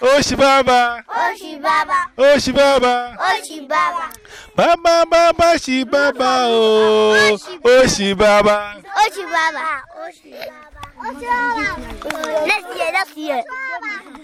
Oshi Baba. Oshi Baba. Oshi Baba. Oshi Baba. Baba Baba Shi Baba oh. Oshi Baba. Oshi Baba. Oshi Baba. Let's hear, let's hear.